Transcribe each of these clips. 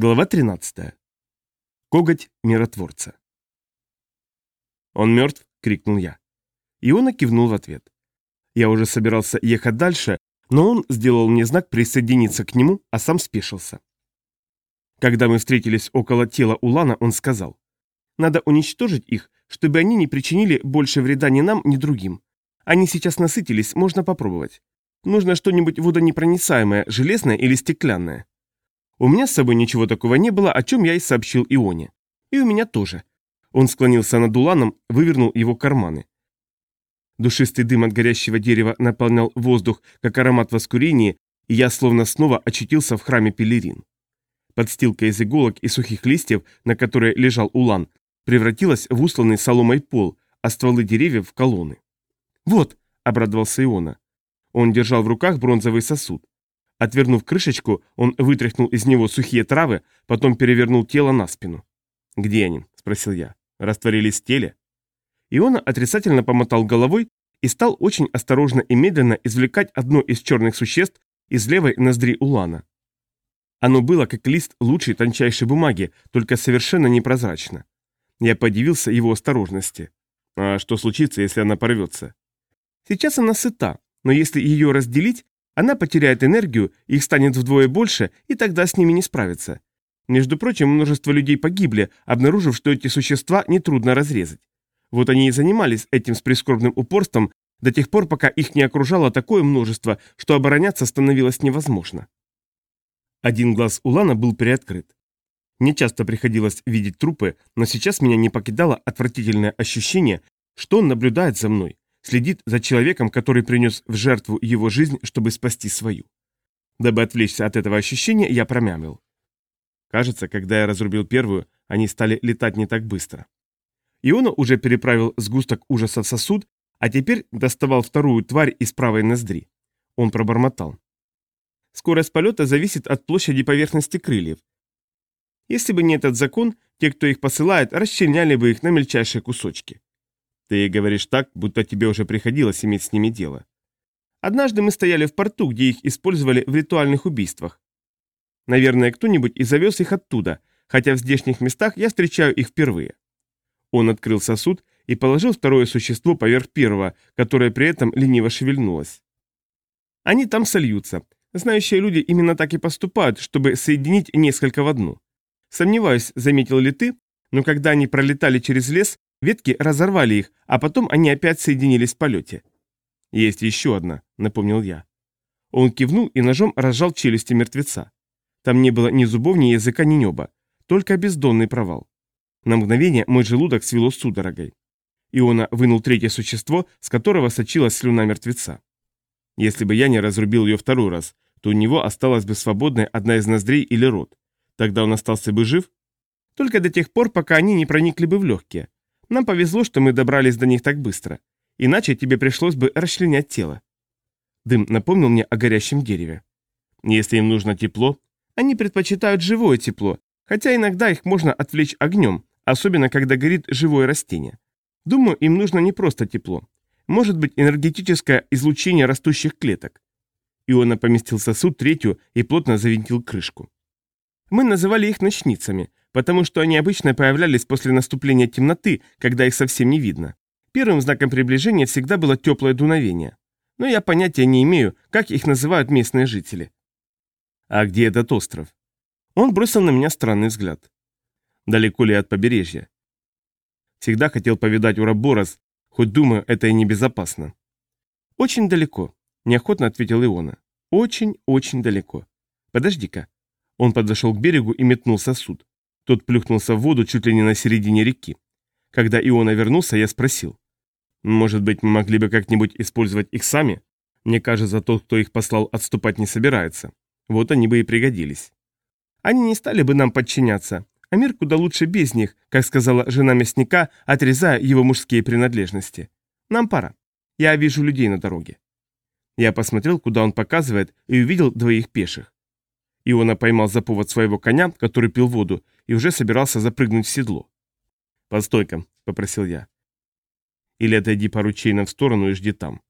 Глава 13. Коготь миротворца. «Он мертв?» — крикнул я. Иона кивнул в ответ. Я уже собирался ехать дальше, но он сделал мне знак присоединиться к нему, а сам спешился. Когда мы встретились около тела Улана, он сказал, «Надо уничтожить их, чтобы они не причинили больше вреда ни нам, ни другим. Они сейчас насытились, можно попробовать. Нужно что-нибудь водонепроницаемое, железное или стеклянное. У меня с собой ничего такого не было, о чем я и сообщил Ионе. И у меня тоже. Он склонился над уланом, вывернул его карманы. Душистый дым от горящего дерева наполнял воздух, как аромат воскурения, и я словно снова очутился в храме Пелерин. Подстилка из иголок и сухих листьев, на которой лежал улан, превратилась в усланный соломой пол, а стволы деревьев в колонны. «Вот!» — обрадовался Иона. Он держал в руках бронзовый сосуд. Отвернув крышечку, он вытряхнул из него сухие травы, потом перевернул тело на спину. «Где они?» – спросил я. «Растворились в теле?» Иона отрицательно помотал головой и стал очень осторожно и медленно извлекать одно из черных существ из левой ноздри Улана. Оно было как лист лучшей тончайшей бумаги, только совершенно непрозрачно. Я подивился его осторожности. А что случится, если она порвется? Сейчас она сыта, но если ее разделить, она потеряет энергию, их станет вдвое больше, и тогда с ними не справиться. Между прочим, множество людей погибли, обнаружив, что эти существа нетрудно разрезать. Вот они и занимались этим с прискорбным упорством до тех пор, пока их не окружало такое множество, что обороняться становилось невозможно. Один глаз Улана был приоткрыт. Мне часто приходилось видеть трупы, но сейчас меня не покидало отвратительное ощущение, что он наблюдает за мной, следит за человеком, который принес в жертву его жизнь, чтобы спасти свою. Дабы отвлечься от этого ощущения, я промямлил. Кажется, когда я разрубил первую, они стали летать не так быстро. Иона уже переправил сгусток ужаса в сосуд, а теперь доставал вторую тварь из правой ноздри. Он пробормотал. Скорость полета зависит от площади поверхности крыльев. Если бы не этот закон, те, кто их посылает, расчленяли бы их на мельчайшие кусочки. Ты говоришь так, будто тебе уже приходилось иметь с ними дело. Однажды мы стояли в порту, где их использовали в ритуальных убийствах. Наверное, кто-нибудь и завез их оттуда, хотя в здешних местах я встречаю их впервые. Он открыл сосуд и положил второе существо поверх первого, которое при этом лениво шевельнулось. Они там сольются. Знающие люди именно так и поступают, чтобы соединить несколько в одну. Сомневаюсь, заметил ли ты, но когда они пролетали через лес, Ветки разорвали их, а потом они опять соединились в полете. «Есть еще одна», — напомнил я. Он кивнул и ножом разжал челюсти мертвеца. Там не было ни зубов, ни языка, ни неба, только бездонный провал. На мгновение мой желудок свело судорогой. Иона вынул третье существо, с которого сочилась слюна мертвеца. Если бы я не разрубил ее второй раз, то у него осталась бы свободной одна из ноздрей или рот. Тогда он остался бы жив? Только до тех пор, пока они не проникли бы в легкие. Нам повезло, что мы добрались до них так быстро. Иначе тебе пришлось бы расчленять тело. Дым напомнил мне о горящем дереве. Если им нужно тепло, они предпочитают живое тепло, хотя иногда их можно отвлечь огнем, особенно когда горит живое растение. Думаю, им нужно не просто тепло. Может быть энергетическое излучение растущих клеток. Иона поместил сосуд третью и плотно завинтил крышку. Мы называли их ночницами, потому что они обычно появлялись после наступления темноты, когда их совсем не видно. Первым знаком приближения всегда было теплое дуновение. Но я понятия не имею, как их называют местные жители. А где этот остров? Он бросил на меня странный взгляд. Далеко ли от побережья? Всегда хотел повидать Ураборос, хоть думаю, это и небезопасно. Очень далеко, неохотно ответил Иона. Очень-очень далеко. Подожди-ка. Он подошел к берегу и метнул сосуд. Тот плюхнулся в воду чуть ли не на середине реки. Когда Иона вернулся, я спросил. «Может быть, мы могли бы как-нибудь использовать их сами? Мне кажется, тот, кто их послал, отступать не собирается. Вот они бы и пригодились». «Они не стали бы нам подчиняться, а мир куда лучше без них, как сказала жена мясника, отрезая его мужские принадлежности. Нам пора. Я вижу людей на дороге». Я посмотрел, куда он показывает, и увидел двоих пеших. Иона поймал за повод своего коня, который пил воду, и уже собирался запрыгнуть в седло. «Постой-ка», — попросил я. «Или отойди пару чейнов в сторону и жди там».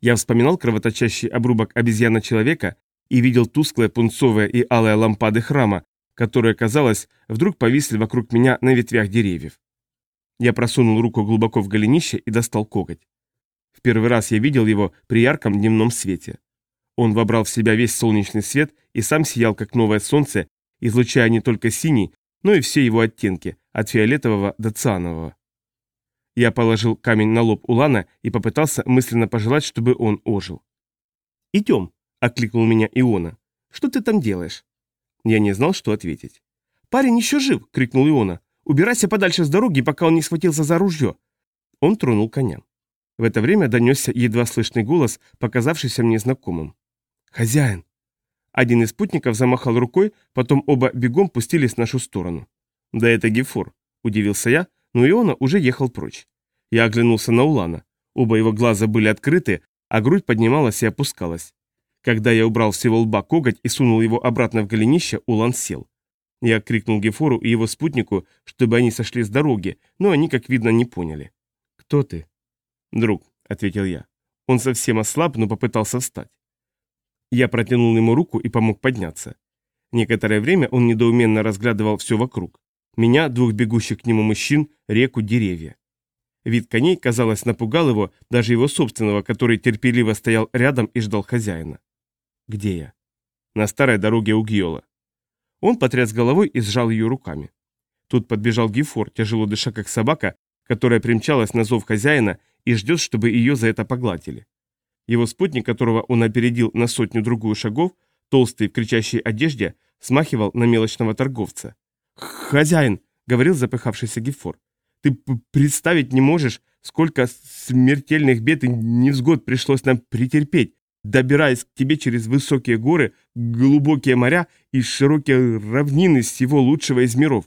Я вспоминал кровоточащий обрубок обезьяна-человека и видел тусклые пунцовые и алые лампады храма, которые, казалось, вдруг повисли вокруг меня на ветвях деревьев. Я просунул руку глубоко в голенище и достал коготь. В первый раз я видел его при ярком дневном свете. Он вобрал в себя весь солнечный свет и сам сиял, как новое солнце, излучая не только синий, но и все его оттенки, от фиолетового до цианового. Я положил камень на лоб Улана и попытался мысленно пожелать, чтобы он ожил. «Идем», — окликнул меня Иона. «Что ты там делаешь?» Я не знал, что ответить. «Парень еще жив!» — крикнул Иона. «Убирайся подальше с дороги, пока он не схватился за ружье!» Он тронул коня. В это время донесся едва слышный голос, показавшийся мне знакомым. «Хозяин!» Один из спутников замахал рукой, потом оба бегом пустились в нашу сторону. «Да это Гефор», — удивился я, но Иона уже ехал прочь. Я оглянулся на Улана. Оба его глаза были открыты, а грудь поднималась и опускалась. Когда я убрал с его лба коготь и сунул его обратно в голенище, Улан сел. Я крикнул Гефору и его спутнику, чтобы они сошли с дороги, но они, как видно, не поняли. «Кто ты?» «Друг», — ответил я. Он совсем ослаб, но попытался встать. Я протянул ему руку и помог подняться. Некоторое время он недоуменно разглядывал все вокруг. Меня, двух бегущих к нему мужчин, реку, деревья. Вид коней, казалось, напугал его, даже его собственного, который терпеливо стоял рядом и ждал хозяина. «Где я?» «На старой дороге у Гиола». Он потряс головой и сжал ее руками. Тут подбежал Гифор, тяжело дыша как собака, которая примчалась на зов хозяина и ждет, чтобы ее за это погладили. Его спутник, которого он опередил на сотню-другую шагов, толстый в кричащей одежде, смахивал на мелочного торговца. «Хозяин!» — говорил запыхавшийся Гефор. «Ты представить не можешь, сколько смертельных бед и невзгод пришлось нам претерпеть, добираясь к тебе через высокие горы, глубокие моря и широкие равнины всего лучшего из миров.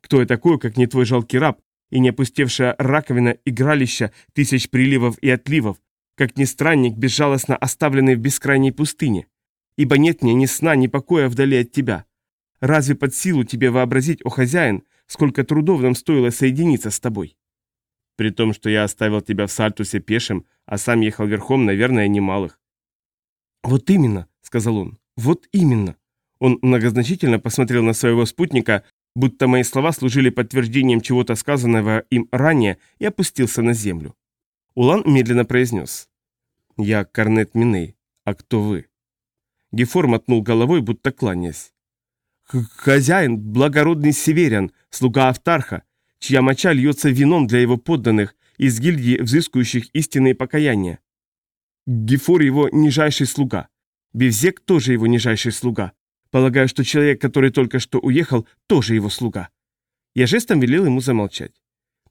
Кто я такой, как не твой жалкий раб, и не опустевшая раковина игралища тысяч приливов и отливов, как ни странник, безжалостно оставленный в бескрайней пустыне. Ибо нет мне ни сна, ни покоя вдали от тебя. Разве под силу тебе вообразить, о хозяин, сколько трудов нам стоило соединиться с тобой? При том, что я оставил тебя в Сальтусе пешим, а сам ехал верхом, наверное, немалых. Вот именно, сказал он, вот именно. Он многозначительно посмотрел на своего спутника, будто мои слова служили подтверждением чего-то сказанного им ранее, и опустился на землю. Улан медленно произнес. «Я Корнет Миней. А кто вы?» Гефор мотнул головой, будто кланяясь. «Хозяин, благородный северян, слуга Автарха, чья моча льется вином для его подданных из гильдии, взыскующих истинные покаяния. Гефор его нижайший слуга. Бевзек тоже его нижайший слуга. Полагаю, что человек, который только что уехал, тоже его слуга». Я жестом велел ему замолчать.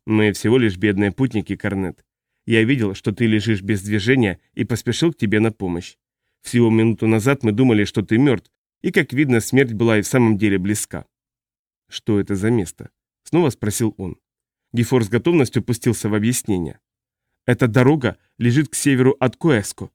«Мы всего лишь бедные путники, Корнет. Я видел, что ты лежишь без движения и поспешил к тебе на помощь. Всего минуту назад мы думали, что ты мертв, и, как видно, смерть была и в самом деле близка. Что это за место? Снова спросил он. Гефор с готовностью пустился в объяснение. Эта дорога лежит к северу от Куэско.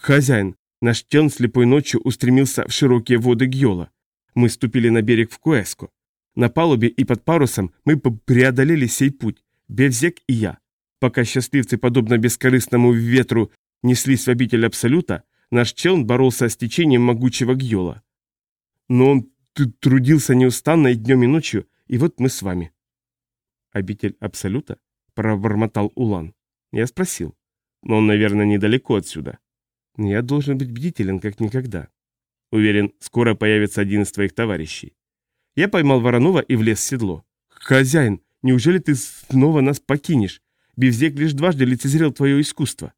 Хозяин, наш тен слепой ночью устремился в широкие воды Гьола. Мы ступили на берег в Куэско. На палубе и под парусом мы преодолели сей путь, Бевзек и я. Пока счастливцы, подобно бескорыстному ветру, неслись в обитель Абсолюта, наш челн боролся с течением могучего Гьола. Но он трудился неустанно и днем, и ночью, и вот мы с вами. «Обитель Абсолюта?» – пробормотал Улан. Я спросил. «Но он, наверное, недалеко отсюда». «Я должен быть бдителен, как никогда». Уверен, скоро появится один из твоих товарищей. Я поймал Воронова и влез в седло. «Хозяин, неужели ты снова нас покинешь? Бивзек лишь дважды лицезрел твое искусство.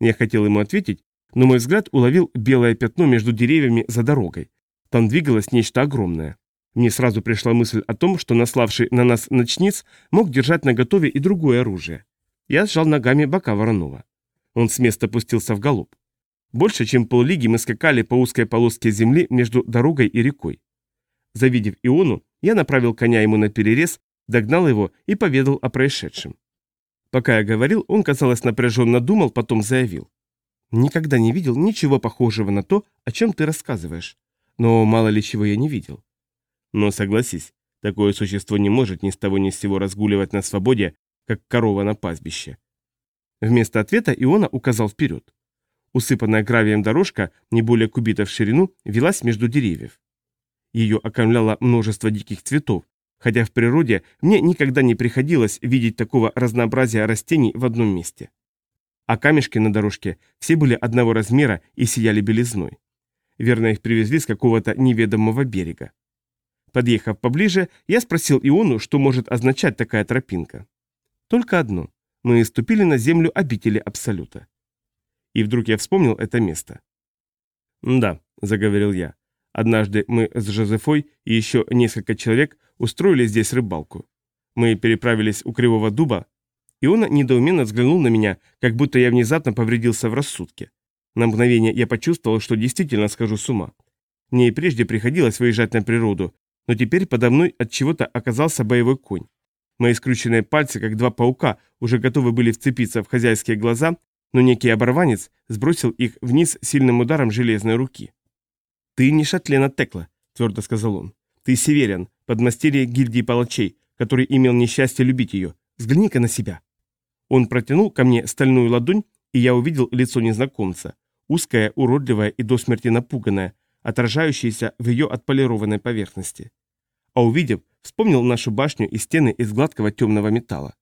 Я хотел ему ответить, но мой взгляд уловил белое пятно между деревьями за дорогой. Там двигалось нечто огромное. Мне сразу пришла мысль о том, что наславший на нас ночниц мог держать наготове и другое оружие. Я сжал ногами бока Воронова. Он с места пустился в галоп. Больше, чем поллиги мы скакали по узкой полоске земли между дорогой и рекой. Завидев Иону, я направил коня ему на перерез, догнал его и поведал о происшедшем. Пока я говорил, он, казалось, напряженно думал, потом заявил. «Никогда не видел ничего похожего на то, о чем ты рассказываешь. Но мало ли чего я не видел». «Но согласись, такое существо не может ни с того ни с сего разгуливать на свободе, как корова на пастбище». Вместо ответа Иона указал вперед. Усыпанная гравием дорожка, не более кубита в ширину, велась между деревьев. Ее окаймляло множество диких цветов, хотя в природе мне никогда не приходилось видеть такого разнообразия растений в одном месте. А камешки на дорожке все были одного размера и сияли белизной. Верно, их привезли с какого-то неведомого берега. Подъехав поближе, я спросил Иону, что может означать такая тропинка. Только одно. Мы ступили на землю обители Абсолюта. И вдруг я вспомнил это место. «Да», — заговорил я. «Однажды мы с Жозефой и еще несколько человек устроили здесь рыбалку. Мы переправились у Кривого Дуба, и он недоуменно взглянул на меня, как будто я внезапно повредился в рассудке. На мгновение я почувствовал, что действительно схожу с ума. Мне и прежде приходилось выезжать на природу, но теперь подо мной от чего-то оказался боевой конь. Мои скрученные пальцы, как два паука, уже готовы были вцепиться в хозяйские глаза, но некий оборванец сбросил их вниз сильным ударом железной руки. «Ты не Шатлена Текла», — твердо сказал он. «Ты Северян, подмастерье гильдии палачей, который имел несчастье любить ее. Взгляни-ка на себя». Он протянул ко мне стальную ладонь, и я увидел лицо незнакомца, узкое, уродливое и до смерти напуганное, отражающееся в ее отполированной поверхности. А увидев, вспомнил нашу башню и стены из гладкого темного металла.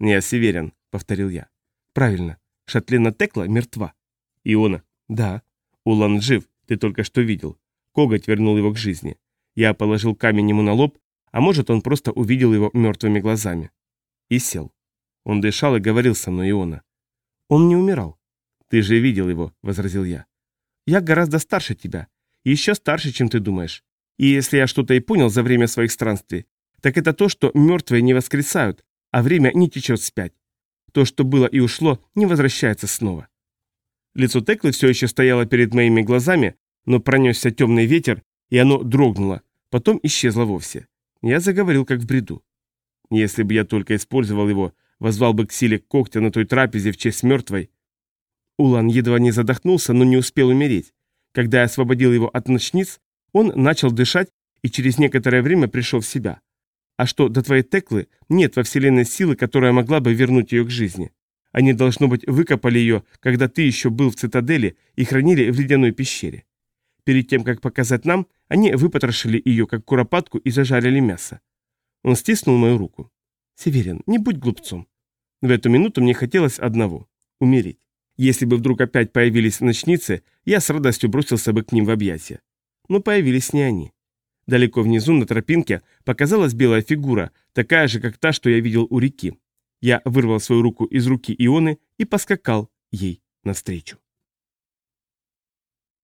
«Я северен», — повторил я. «Правильно. Шатлена Текла мертва». «Иона?» «Да». «Улан жив, ты только что видел. Коготь вернул его к жизни. Я положил камень ему на лоб, а может, он просто увидел его мертвыми глазами. И сел. Он дышал и говорил со мной, Иона. Он не умирал. Ты же видел его, возразил я. Я гораздо старше тебя. Еще старше, чем ты думаешь. И если я что-то и понял за время своих странствий, так это то, что мертвые не воскресают, а время не течет вспять. То, что было и ушло, не возвращается снова. Лицо Теклы все еще стояло перед моими глазами, но пронесся темный ветер, и оно дрогнуло, потом исчезло вовсе. Я заговорил как в бреду. Если бы я только использовал его, возвал бы к силе когтя на той трапезе в честь мертвой. Улан едва не задохнулся, но не успел умереть. Когда я освободил его от ночниц, он начал дышать и через некоторое время пришел в себя. А что до твоей Теклы, нет во Вселенной силы, которая могла бы вернуть ее к жизни. Они, должно быть, выкопали ее, когда ты еще был в цитадели и хранили в ледяной пещере. Перед тем, как показать нам, они выпотрошили ее, как куропатку, и зажарили мясо. Он стиснул мою руку. «Северин, не будь глупцом. В эту минуту мне хотелось одного – умереть. Если бы вдруг опять появились ночницы, я с радостью бросился бы к ним в объятия. Но появились не они. Далеко внизу на тропинке показалась белая фигура, такая же, как та, что я видел у реки. Я вырвал свою руку из руки Ионы и поскакал ей навстречу.